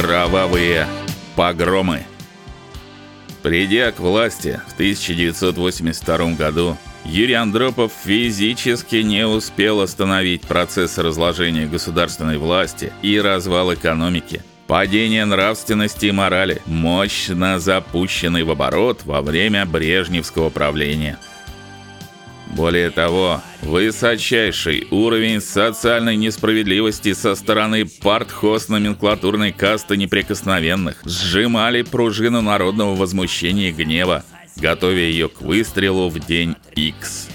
Кровавые погромы. Придя к власти в 1982 году, Юрий Андропов физически не успел остановить процесс разложения государственной власти и развал экономики. Падение нравственности и морали, мощно запущенный в оборот во время брежневского правления. Более того, высочайший уровень социальной несправедливости со стороны партхоз-номенклатурной касты неприкосновенных сжимали пружину народного возмущения и гнева, готовя ее к выстрелу в день X.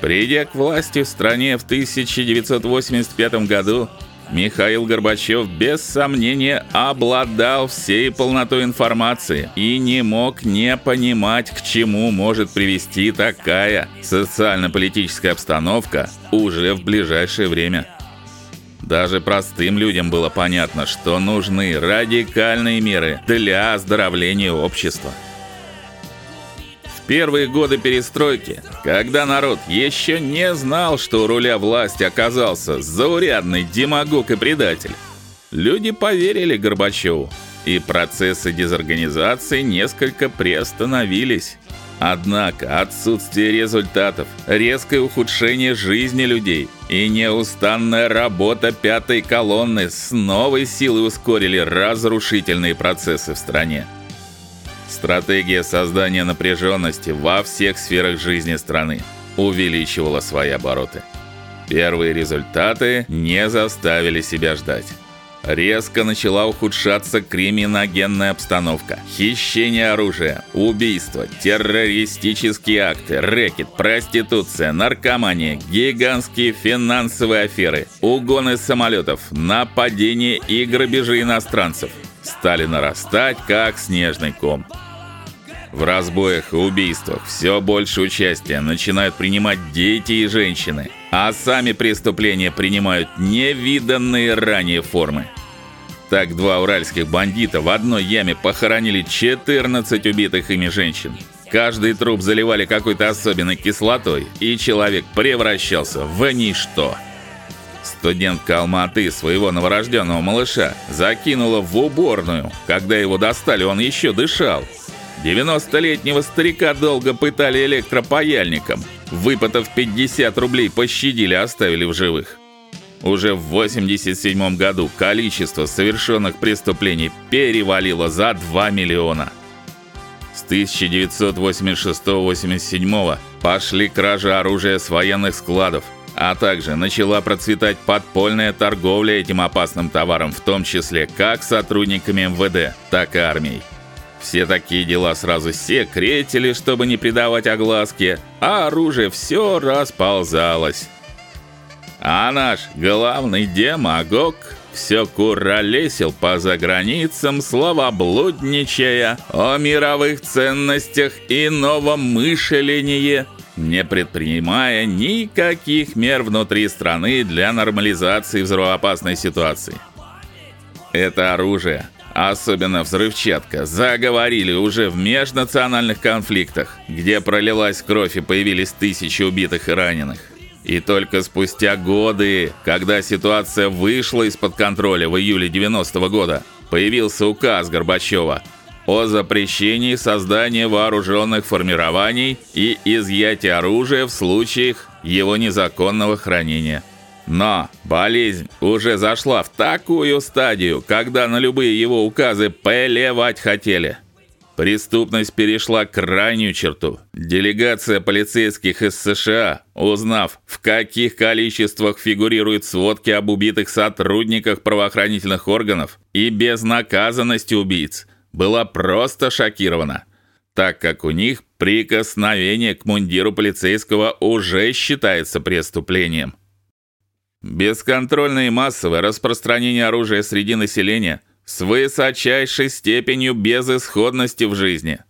Придя к власти в стране в 1985 году, Михаил Горбачев без сомнения обладал всей полнотой информации и не мог не понимать, к чему может привести такая социально-политическая обстановка уже в ближайшее время. Даже простым людям было понятно, что нужны радикальные меры для оздоровления общества первые годы перестройки, когда народ еще не знал, что у руля власти оказался заурядный демагог и предатель, люди поверили Горбачеву, и процессы дезорганизации несколько приостановились. Однако отсутствие результатов, резкое ухудшение жизни людей и неустанная работа пятой колонны с новой силой ускорили разрушительные процессы в стране. Стратегия создания напряженности во всех сферах жизни страны увеличивала свои обороты. Первые результаты не заставили себя ждать. Резко начала ухудшаться криминогенная обстановка. Хищение оружия, убийства, террористические акты, рэкет, проституция, наркомания, гигантские финансовые аферы, угоны самолетов, нападения и грабежи иностранцев стали нарастать как снежный ком. В разбоях и убийствах все больше участия начинают принимать дети и женщины, а сами преступления принимают невиданные ранее формы. Так два уральских бандита в одной яме похоронили 14 убитых ими женщин. Каждый труп заливали какой-то особенной кислотой, и человек превращался в ничто. Студентка Алматы своего новорожденного малыша закинула в уборную. Когда его достали, он еще дышал. 90-летнего старика долго пытали электропаяльником. Выпотов 50 рублей пощадили, оставили в живых. Уже в 87 году количество совершенных преступлений перевалило за 2 миллиона. С 1986-87 пошли кражи оружия с военных складов, а также начала процветать подпольная торговля этим опасным товаром, в том числе как сотрудниками МВД, так и армией. Все такие дела сразу секретили, чтобы не придавать огласке, а оружие все расползалось. А наш главный демагог все куролесил по заграницам, словоблудничая о мировых ценностях и новом мышлении, не предпринимая никаких мер внутри страны для нормализации взрывоопасной ситуации. Это оружие особенно взрывчатка, заговорили уже в межнациональных конфликтах, где пролилась кровь и появились тысячи убитых и раненых. И только спустя годы, когда ситуация вышла из-под контроля в июле 90 -го года, появился указ Горбачева о запрещении создания вооруженных формирований и изъятия оружия в случаях его незаконного хранения. Но болезнь уже зашла в такую стадию, когда на любые его указы плевать хотели. Преступность перешла крайнюю черту. Делегация полицейских из США, узнав, в каких количествах фигурируют сводки об убитых сотрудниках правоохранительных органов и безнаказанности убийц, была просто шокирована, так как у них прикосновение к мундиру полицейского уже считается преступлением. Бесконтрольное и массовое распространение оружия среди населения с высочайшей степенью безысходности в жизни.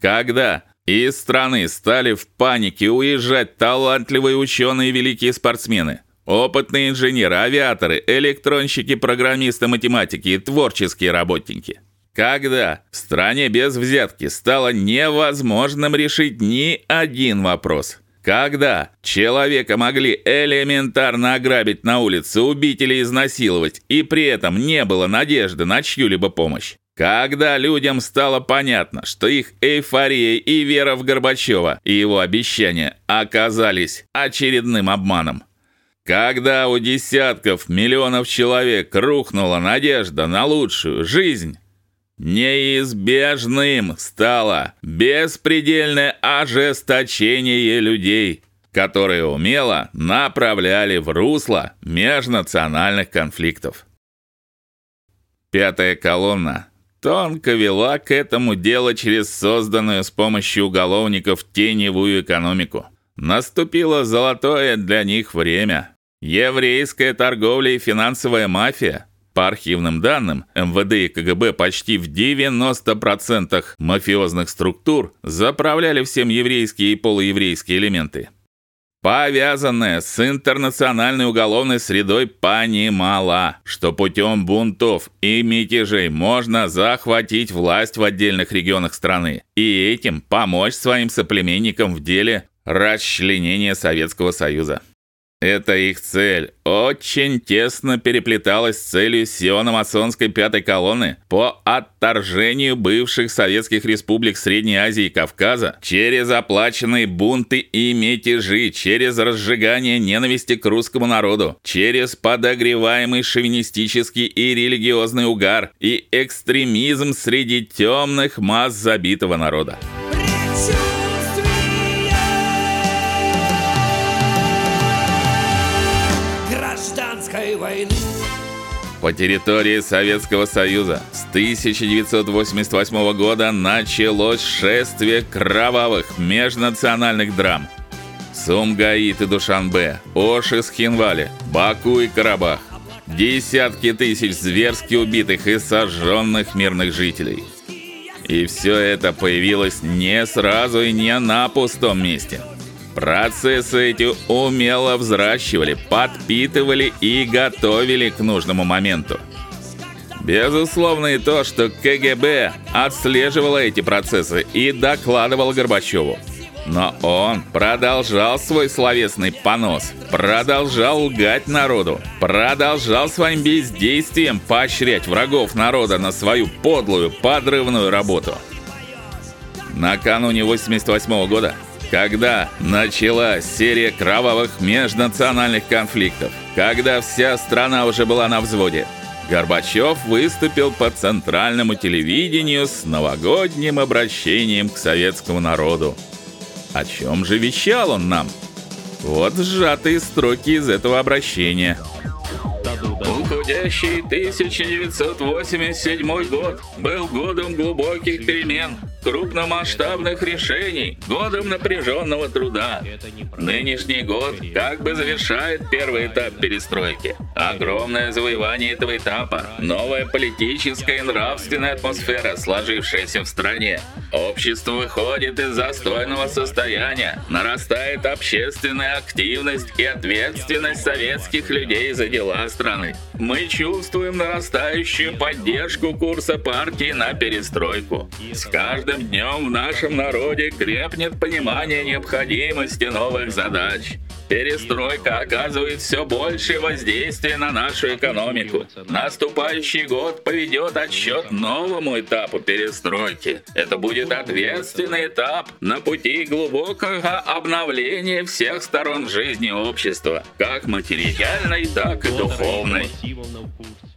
Когда из страны стали в панике уезжать талантливые ученые и великие спортсмены, опытные инженеры, авиаторы, электронщики, программисты, математики и творческие работники. Когда в стране без взятки стало невозможным решить ни один вопрос – Когда человека могли элементарно ограбить на улице, убить или изнасиловать, и при этом не было надежды на чью-либо помощь. Когда людям стало понятно, что их эйфория и вера в Горбачева и его обещания оказались очередным обманом. Когда у десятков миллионов человек рухнула надежда на лучшую жизнь, неизбежным стало беспредельное ожесточение людей, которые умело направляли в русло межнациональных конфликтов. Пятая колонна тонко вела к этому дело через созданную с помощью уголовников теневую экономику. Наступило золотое для них время. Еврейская торговля и финансовая мафия по архивным данным, МВД и КГБ почти в 90% мафиозных структур заправляли всем еврейские и полуеврейские элементы. Повязанная с интернациональной уголовной средой понимала, что путем бунтов и мятежей можно захватить власть в отдельных регионах страны и этим помочь своим соплеменникам в деле расчленения Советского Союза. Эта их цель очень тесно переплеталась с целью сионо-масонской пятой колонны по отторжению бывших советских республик Средней Азии и Кавказа через оплаченные бунты и мятежи, через разжигание ненависти к русскому народу, через подогреваемый шовинистический и религиозный угар и экстремизм среди темных масс забитого народа. войны. По территории Советского Союза с 1988 года началось шествие кровавых межнациональных драм. Сумгаит и Душанбе, Ош и Схинвали, Баку и Карабах. Десятки тысяч зверски убитых и сожженных мирных жителей. И все это появилось не сразу и не на пустом месте. Процессы эти умело взращивали, подпитывали и готовили к нужному моменту. Безусловно и то, что КГБ отслеживало эти процессы и докладывал Горбачеву. Но он продолжал свой словесный понос, продолжал лгать народу, продолжал своим бездействием поощрять врагов народа на свою подлую подрывную работу. Накануне 88 года когда началась серия кровавых межнациональных конфликтов, когда вся страна уже была на взводе, Горбачев выступил по центральному телевидению с новогодним обращением к советскому народу. О чем же вещал он нам? Вот сжатые строки из этого обращения. Уходящий 1987 год был годом глубоких перемен крупномасштабных решений, годом напряженного труда. Нынешний год как бы завершает первый этап перестройки. Огромное завоевание этого этапа, новая политическая и нравственная атмосфера, сложившаяся в стране. Общество выходит из застойного состояния, нарастает общественная активность и ответственность советских людей за дела страны. Мы чувствуем нарастающую поддержку курса партии на перестройку. С каждым днем в нашем народе крепнет понимание необходимости новых задач. Перестройка оказывает все большее воздействие на нашу экономику. Наступающий год поведет отсчет новому этапу перестройки. Это будет ответственный этап на пути глубокого обновления всех сторон жизни общества, как материальной, так и духовной.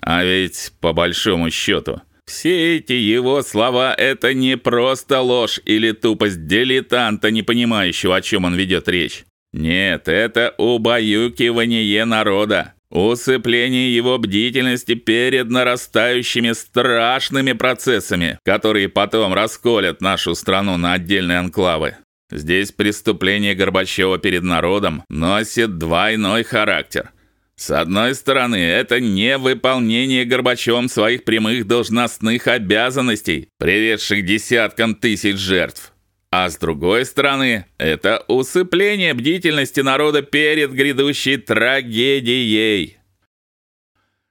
А ведь по большому счету все эти его слова это не просто ложь или тупость дилетанта, не понимающего, о чем он ведет речь. Нет, это убаюкивание народа, усыпление его бдительности перед нарастающими страшными процессами, которые потом расколят нашу страну на отдельные анклавы. Здесь преступление Горбачева перед народом носит двойной характер. С одной стороны, это не выполнение Горбачевым своих прямых должностных обязанностей, приведших к десяткам тысяч жертв. А с другой стороны, это усыпление бдительности народа перед грядущей трагедией.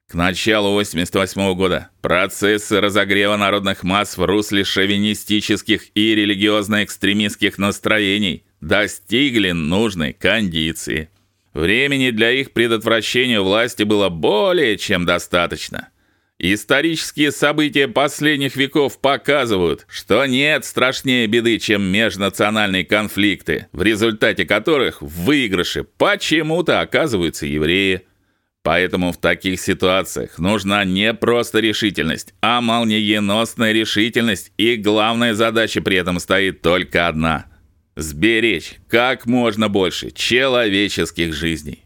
К началу 88 года процессы разогрева народных масс в русле шовинистических и религиозно-экстремистских настроений достигли нужной кондиции. Времени для их предотвращения власти было более чем достаточно. Исторические события последних веков показывают, что нет страшнее беды, чем межнациональные конфликты, в результате которых в выигрыше почему-то оказываются евреи. Поэтому в таких ситуациях нужна не просто решительность, а молниеносная решительность, и главная задача при этом стоит только одна сберечь как можно больше человеческих жизней.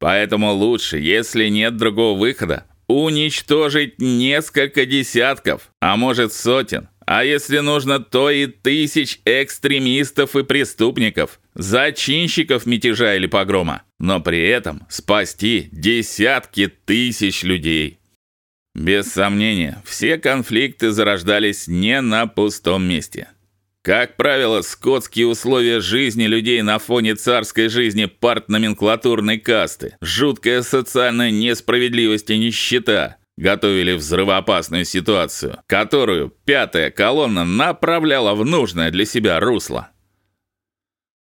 Поэтому лучше, если нет другого выхода, уничтожить несколько десятков, а может сотен, а если нужно, то и тысяч экстремистов и преступников, зачинщиков мятежа или погрома, но при этом спасти десятки тысяч людей. Без сомнения, все конфликты зарождались не на пустом месте. Как правило, скотские условия жизни людей на фоне царской жизни партноменклатурной касты, жуткая социальная несправедливость и нищета готовили взрывоопасную ситуацию, которую пятая колонна направляла в нужное для себя русло.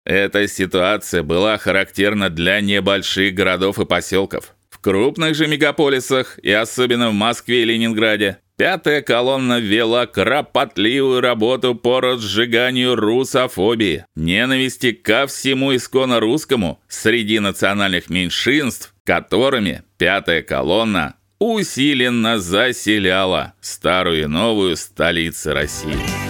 Эта ситуация была характерна для небольших городов и поселков. В крупных же мегаполисах, и особенно в Москве и Ленинграде, Пятая колонна вела кропотливую работу по разжиганию русофобии, ненависти ко всему исконно русскому среди национальных меньшинств, которыми пятая колонна усиленно заселяла старую и новую столицы России.